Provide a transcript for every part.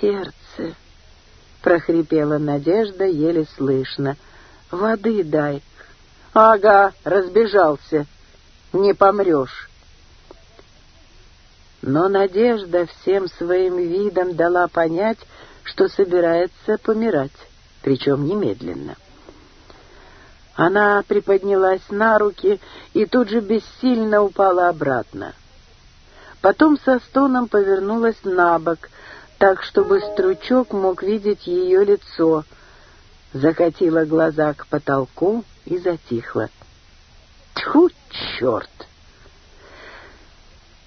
сердце!» — прохрипела Надежда еле слышно. «Воды дай!» «Ага, разбежался! Не помрешь!» Но Надежда всем своим видом дала понять, что собирается помирать, причем немедленно. Она приподнялась на руки и тут же бессильно упала обратно. Потом со стоном повернулась на бок, так, чтобы стручок мог видеть ее лицо, закатила глаза к потолку и затихла. Тьфу, черт!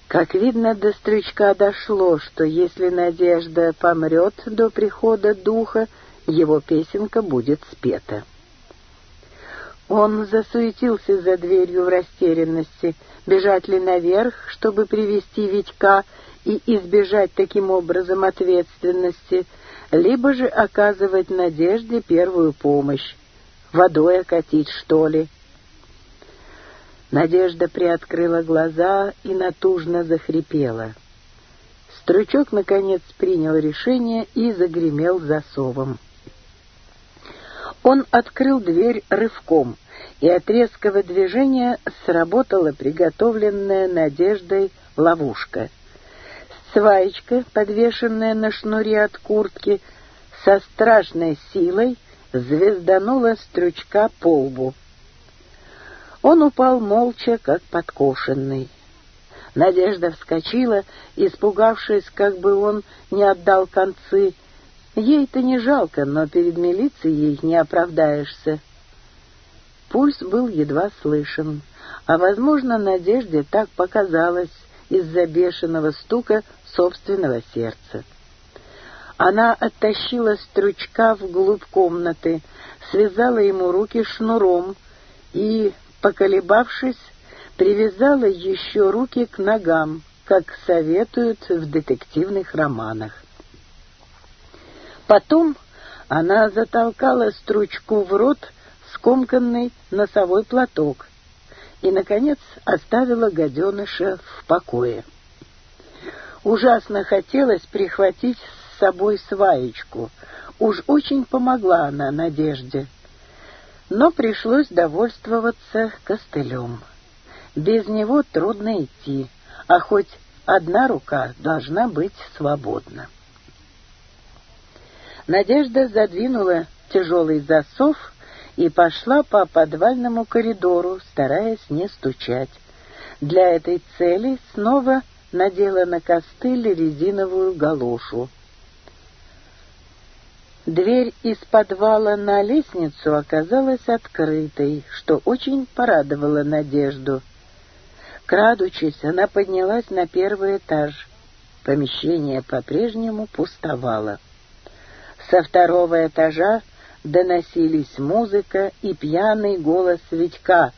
Как видно, до стручка дошло, что если надежда помрет до прихода духа, его песенка будет спета. Он засуетился за дверью в растерянности, бежать ли наверх, чтобы привести Витька, и избежать таким образом ответственности, либо же оказывать надежде первую помощь. Водой окатить, что ли? Надежда приоткрыла глаза и натужно захрипела. Стручок, наконец, принял решение и загремел засовом. Он открыл дверь рывком, и от резкого движения сработала приготовленная Надеждой ловушка — Сваечка, подвешенная на шнуре от куртки, со страшной силой звезданула стручка по лбу. Он упал молча, как подкошенный. Надежда вскочила, испугавшись, как бы он не отдал концы. Ей-то не жалко, но перед милицией не оправдаешься. Пульс был едва слышен, а, возможно, Надежде так показалось, из-за бешеного стука собственного сердца. Она оттащила стручка вглубь комнаты, связала ему руки шнуром и, поколебавшись, привязала еще руки к ногам, как советуют в детективных романах. Потом она затолкала стручку в рот скомканный носовой платок и, наконец, оставила гаденыша в покое. Ужасно хотелось прихватить с собой сваечку. Уж очень помогла она Надежде. Но пришлось довольствоваться костылем. Без него трудно идти, а хоть одна рука должна быть свободна. Надежда задвинула тяжелый засов и пошла по подвальному коридору, стараясь не стучать. Для этой цели снова надела на костыль резиновую галошу. Дверь из подвала на лестницу оказалась открытой, что очень порадовало Надежду. Крадучись, она поднялась на первый этаж. Помещение по-прежнему пустовало. Со второго этажа доносились музыка и пьяный голос Витька,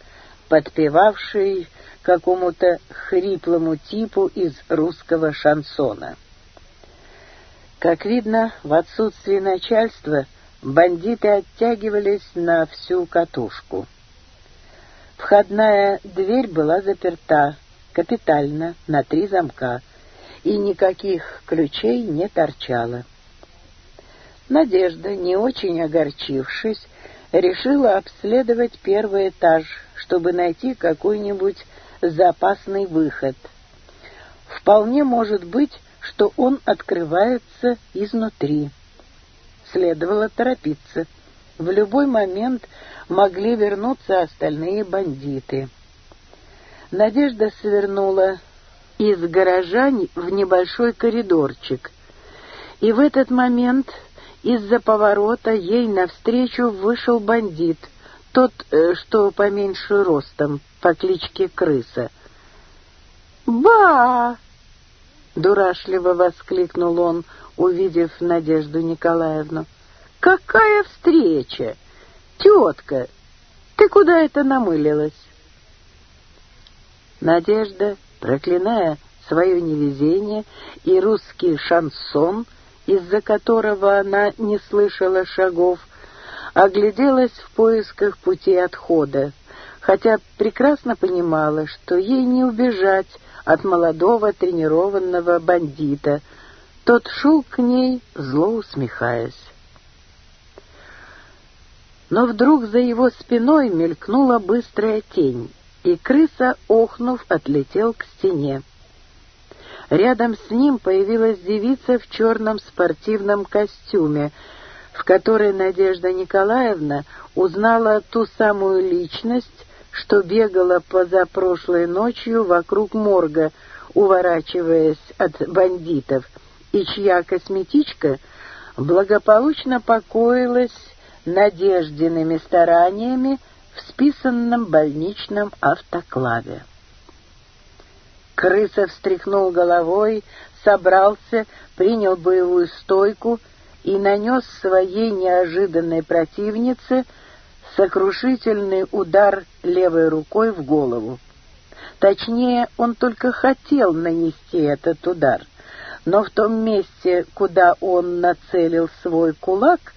подпевавший какому-то хриплому типу из русского шансона. Как видно, в отсутствие начальства бандиты оттягивались на всю катушку. Входная дверь была заперта капитально на три замка, и никаких ключей не торчало. Надежда, не очень огорчившись, решила обследовать первый этаж, чтобы найти какой-нибудь запасный выход. Вполне может быть, что он открывается изнутри. Следовало торопиться. В любой момент могли вернуться остальные бандиты. Надежда свернула из гаража в небольшой коридорчик. И в этот момент из-за поворота ей навстречу вышел бандит, тот, э, что поменьше ростом, по кличке Крыса. «Ба!» — дурашливо воскликнул он, увидев Надежду Николаевну. «Какая встреча! Тетка, ты куда это намылилась?» Надежда, проклиная свое невезение и русский шансон, — из-за которого она не слышала шагов, огляделась в поисках пути отхода, хотя прекрасно понимала, что ей не убежать от молодого тренированного бандита. Тот шел к ней, зло усмехаясь. Но вдруг за его спиной мелькнула быстрая тень, и крыса, охнув, отлетел к стене. Рядом с ним появилась девица в черном спортивном костюме, в которой Надежда Николаевна узнала ту самую личность, что бегала позапрошлой ночью вокруг морга, уворачиваясь от бандитов, и чья косметичка благополучно покоилась надежденными стараниями в списанном больничном автоклаве. Крыса встряхнул головой, собрался, принял боевую стойку и нанес своей неожиданной противнице сокрушительный удар левой рукой в голову. Точнее, он только хотел нанести этот удар, но в том месте, куда он нацелил свой кулак,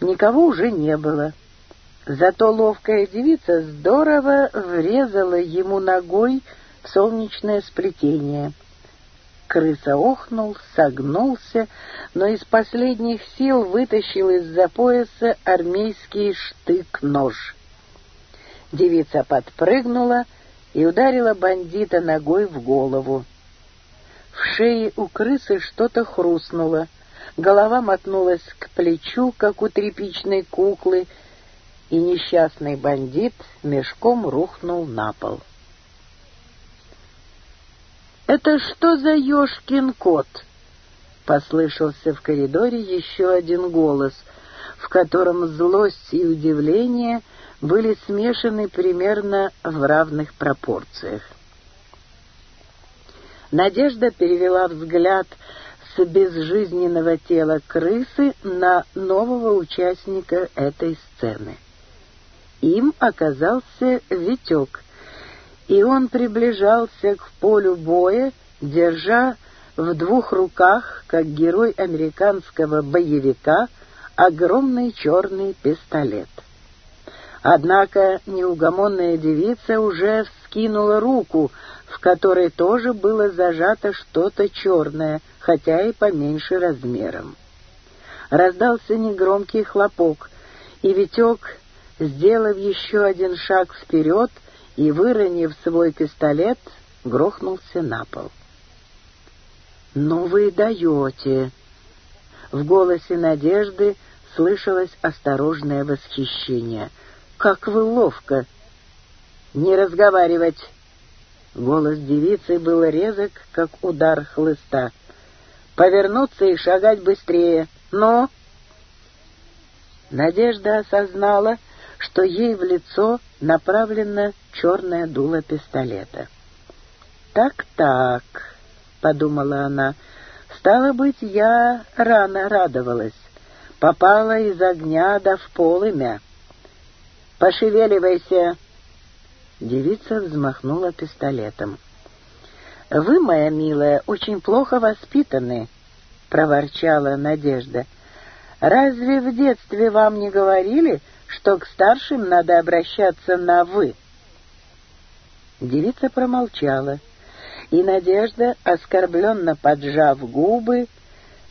никого уже не было. Зато ловкая девица здорово врезала ему ногой солнечное сплетение. Крыса охнул, согнулся, но из последних сил вытащил из-за пояса армейский штык-нож. Девица подпрыгнула и ударила бандита ногой в голову. В шее у крысы что-то хрустнуло, голова мотнулась к плечу, как у тряпичной куклы, и несчастный бандит мешком рухнул на пол. «Это что за ешкин кот?» Послышался в коридоре еще один голос, в котором злость и удивление были смешаны примерно в равных пропорциях. Надежда перевела взгляд с безжизненного тела крысы на нового участника этой сцены. Им оказался Витек, и он приближался к полю боя, держа в двух руках, как герой американского боевика, огромный черный пистолет. Однако неугомонная девица уже вскинула руку, в которой тоже было зажато что-то черное, хотя и поменьше размером. Раздался негромкий хлопок, и Витек, сделав еще один шаг вперед, — и, выронив свой пистолет, грохнулся на пол. «Ну вы даете!» В голосе Надежды слышалось осторожное восхищение. «Как вы ловко!» «Не разговаривать!» Голос девицы был резок, как удар хлыста. «Повернуться и шагать быстрее! Но...» Надежда осознала, что ей в лицо направлено черное дуло пистолета. «Так-так», — подумала она, — «стало быть, я рано радовалась. Попала из огня да в полымя». «Пошевеливайся!» Девица взмахнула пистолетом. «Вы, моя милая, очень плохо воспитаны», — проворчала Надежда. «Разве в детстве вам не говорили, что к старшим надо обращаться на «вы». Девица промолчала, и Надежда, оскорбленно поджав губы,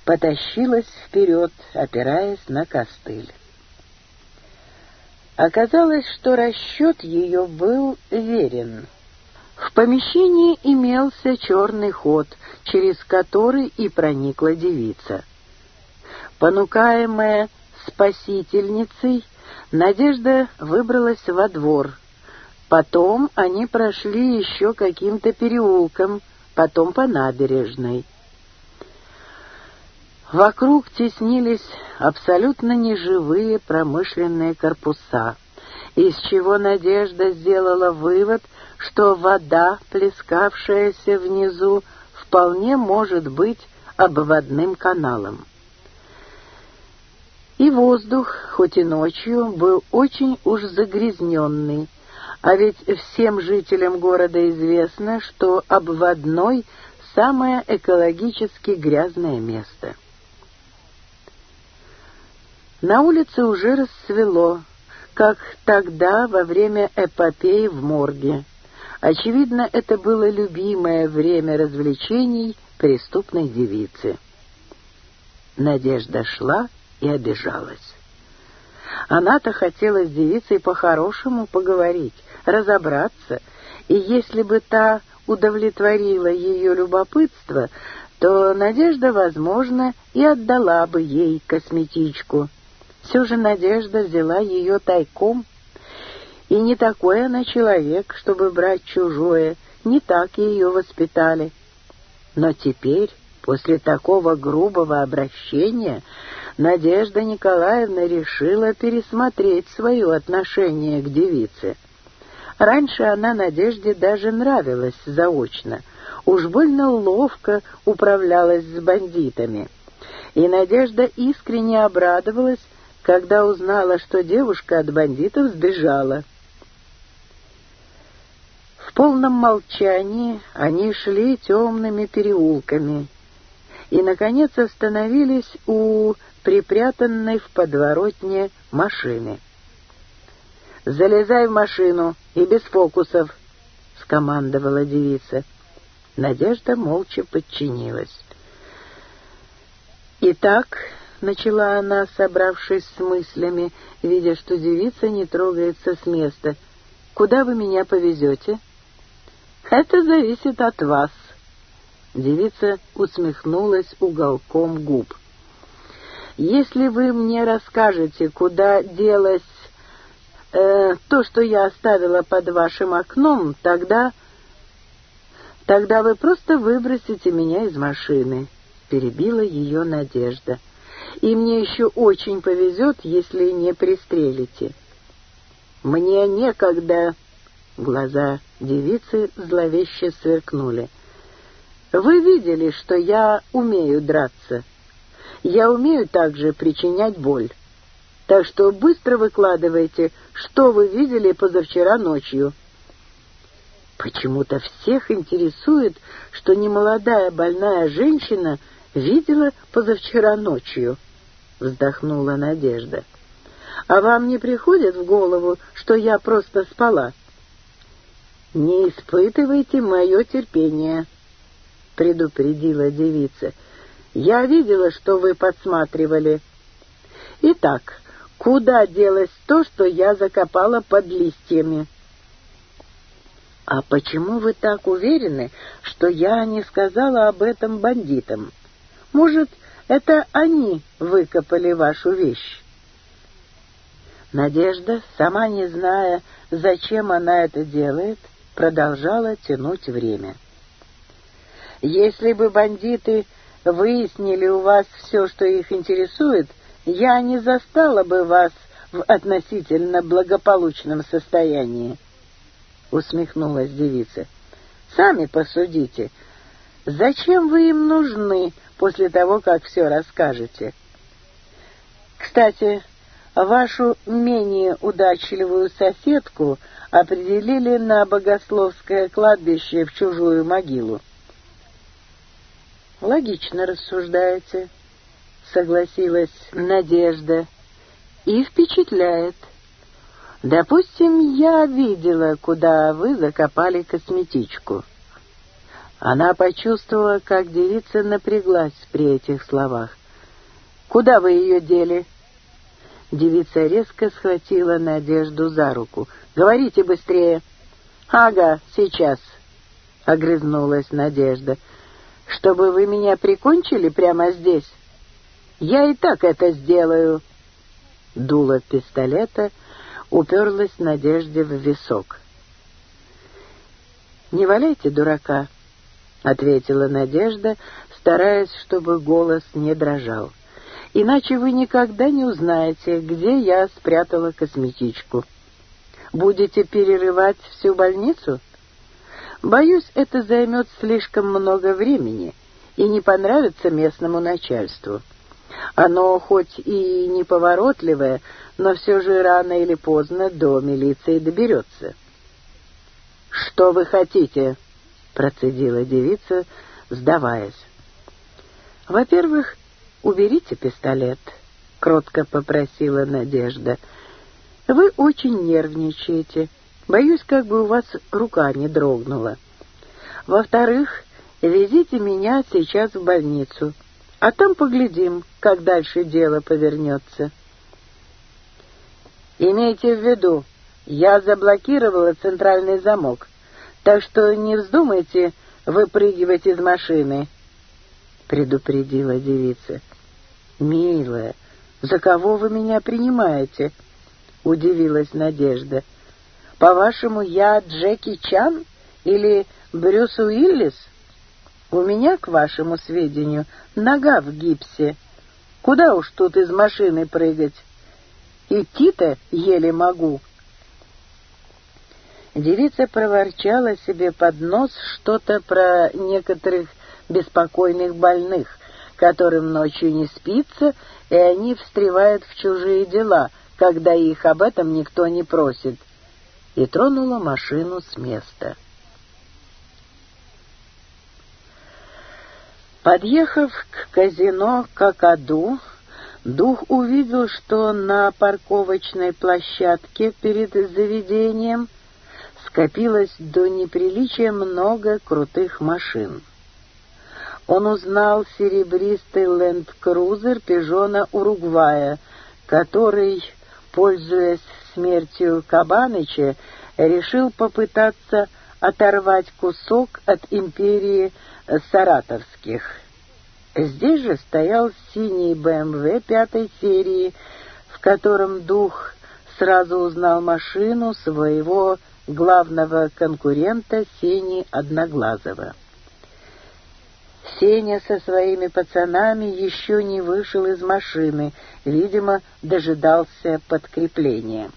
потащилась вперед, опираясь на костыль. Оказалось, что расчет ее был верен. В помещении имелся черный ход, через который и проникла девица. Понукаемая спасительницей, Надежда выбралась во двор. Потом они прошли еще каким-то переулком, потом по набережной. Вокруг теснились абсолютно неживые промышленные корпуса, из чего Надежда сделала вывод, что вода, плескавшаяся внизу, вполне может быть обводным каналом. И воздух, хоть и ночью, был очень уж загрязненный. А ведь всем жителям города известно, что обводной — самое экологически грязное место. На улице уже рассвело, как тогда во время эпопеи в морге. Очевидно, это было любимое время развлечений преступной девицы. Надежда шла, и обижалась. Она-то хотела с девицей по-хорошему поговорить, разобраться, и если бы та удовлетворила ее любопытство, то Надежда, возможно, и отдала бы ей косметичку. Все же Надежда взяла ее тайком, и не такой она человек, чтобы брать чужое, не так ее воспитали. Но теперь, после такого грубого обращения, Надежда Николаевна решила пересмотреть свое отношение к девице. Раньше она Надежде даже нравилась заочно. Уж больно ловко управлялась с бандитами. И Надежда искренне обрадовалась, когда узнала, что девушка от бандитов сбежала. В полном молчании они шли темными переулками, и, наконец, остановились у припрятанной в подворотне машины. «Залезай в машину и без фокусов!» — скомандовала девица. Надежда молча подчинилась. «Итак», — начала она, собравшись с мыслями, видя, что девица не трогается с места, — «куда вы меня повезете?» «Это зависит от вас», Девица усмехнулась уголком губ. «Если вы мне расскажете, куда делось э, то, что я оставила под вашим окном, тогда... Тогда вы просто выбросите меня из машины», — перебила ее надежда. «И мне еще очень повезет, если не пристрелите». «Мне некогда!» Глаза девицы зловеще сверкнули. Вы видели, что я умею драться. Я умею также причинять боль. Так что быстро выкладывайте, что вы видели позавчера ночью». Почему-то всех интересует, что немолодая больная женщина видела позавчера ночью, — вздохнула Надежда. «А вам не приходит в голову, что я просто спала?» «Не испытывайте мое терпение», предупредила девица. «Я видела, что вы подсматривали». «Итак, куда делось то, что я закопала под листьями?» «А почему вы так уверены, что я не сказала об этом бандитам? Может, это они выкопали вашу вещь?» Надежда, сама не зная, зачем она это делает, продолжала тянуть время. Если бы бандиты выяснили у вас все, что их интересует, я не застала бы вас в относительно благополучном состоянии», — усмехнулась девица. «Сами посудите, зачем вы им нужны после того, как все расскажете?» «Кстати, вашу менее удачливую соседку определили на богословское кладбище в чужую могилу логично рассуждаете», — согласилась Надежда. «И впечатляет. Допустим, я видела, куда вы закопали косметичку». Она почувствовала, как девица напряглась при этих словах. «Куда вы ее дели?» Девица резко схватила Надежду за руку. «Говорите быстрее!» «Ага, сейчас!» — огрызнулась Надежда чтобы вы меня прикончили прямо здесь? Я и так это сделаю». Дуло пистолета уперлось Надежде в висок. «Не валяйте дурака», — ответила Надежда, стараясь, чтобы голос не дрожал. «Иначе вы никогда не узнаете, где я спрятала косметичку. Будете перерывать всю больницу?» Боюсь, это займет слишком много времени и не понравится местному начальству. Оно хоть и неповоротливое, но все же рано или поздно до милиции доберется. «Что вы хотите?» — процедила девица, сдаваясь. «Во-первых, уберите пистолет», — кротко попросила Надежда. «Вы очень нервничаете. Боюсь, как бы у вас рука не дрогнула. Во-вторых, везите меня сейчас в больницу, а там поглядим, как дальше дело повернется. Имейте в виду, я заблокировала центральный замок, так что не вздумайте выпрыгивать из машины, — предупредила девица. «Милая, за кого вы меня принимаете?» — удивилась Надежда. — по-вашему, я Джеки Чан или Брюс Уиллис? У меня, к вашему сведению, нога в гипсе. Куда уж тут из машины прыгать? Идти-то еле могу». Девица проворчала себе под нос что-то про некоторых беспокойных больных, которым ночью не спится, и они встревают в чужие дела, когда их об этом никто не просит и тронула машину с места. Подъехав к казино «Какаду», Дух увидел, что на парковочной площадке перед заведением скопилось до неприличия много крутых машин. Он узнал серебристый ленд-крузер «Пижона Уругвая», который пользуясь смертью Кабаныча, решил попытаться оторвать кусок от империи саратовских. Здесь же стоял синий БМВ эм пятой серии, в котором дух сразу узнал машину своего главного конкурента Сени Одноглазого. Сеня со своими пацанами еще не вышел из машины, видимо, дожидался подкрепления.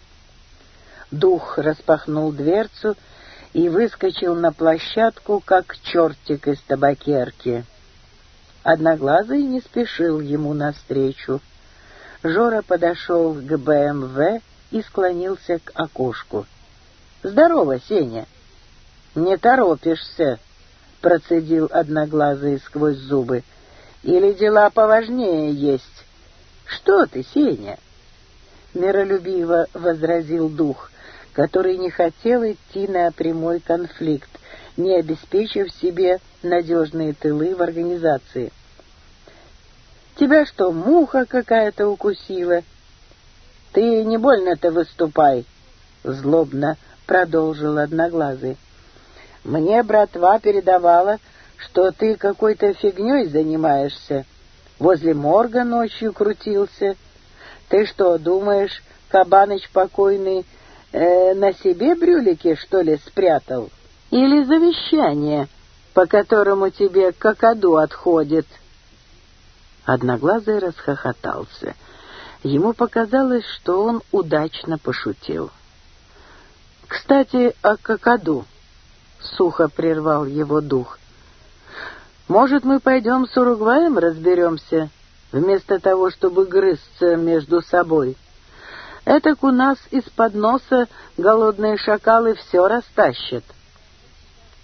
Дух распахнул дверцу и выскочил на площадку, как чертик из табакерки. Одноглазый не спешил ему навстречу. Жора подошел к БМВ и склонился к окошку. «Здорово, Сеня!» «Не торопишься!» процедил одноглазый сквозь зубы. «Или дела поважнее есть?» «Что ты, Сеня?» Миролюбиво возразил дух, который не хотел идти на прямой конфликт, не обеспечив себе надежные тылы в организации. «Тебя что, муха какая-то укусила?» «Ты не больно-то выступай!» — злобно продолжил Одноглазый. Мне братва передавала, что ты какой-то фигней занимаешься. Возле морга ночью крутился. Ты что, думаешь, кабаныч покойный э, на себе брюлики, что ли, спрятал? Или завещание, по которому тебе какаду отходит?» Одноглазый расхохотался. Ему показалось, что он удачно пошутил. «Кстати, о какаду», сухо прервал его дух. «Может, мы пойдем с Уругваем разберемся, вместо того, чтобы грызться между собой? Этак у нас из-под носа голодные шакалы все растащат».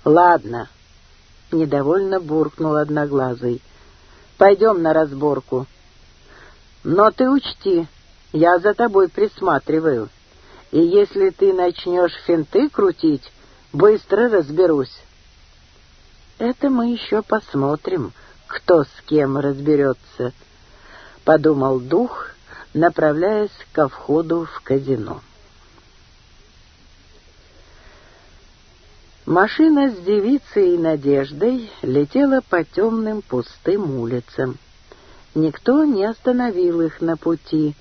«Ладно», — недовольно буркнул Одноглазый, — «пойдем на разборку». «Но ты учти, я за тобой присматриваю, и если ты начнешь финты крутить, Быстро разберусь. Это мы еще посмотрим, кто с кем разберется, подумал дух, направляясь ко входу в казино. Машина с девицей и Надеждой летела по темным пустым улицам. Никто не остановил их на пути,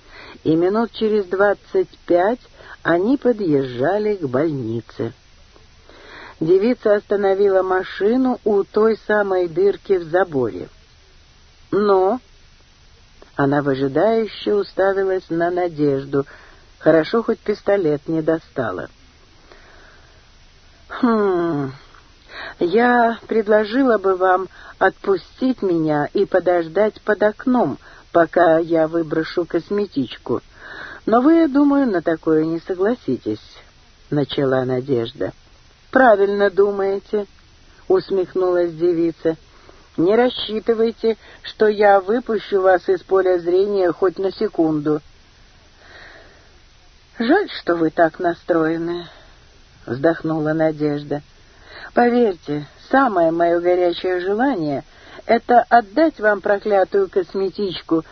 и минут через двадцать пять они подъезжали к больнице девица остановила машину у той самой дырки в заборе. «Но...» Она выжидающе уставилась на надежду. Хорошо, хоть пистолет не достала. «Хм... Я предложила бы вам отпустить меня и подождать под окном, пока я выброшу косметичку. Но вы, я думаю, на такое не согласитесь», — начала Надежда правильно думаете», — усмехнулась девица. «Не рассчитывайте, что я выпущу вас из поля зрения хоть на секунду». «Жаль, что вы так настроены», — вздохнула Надежда. «Поверьте, самое мое горячее желание — это отдать вам проклятую косметичку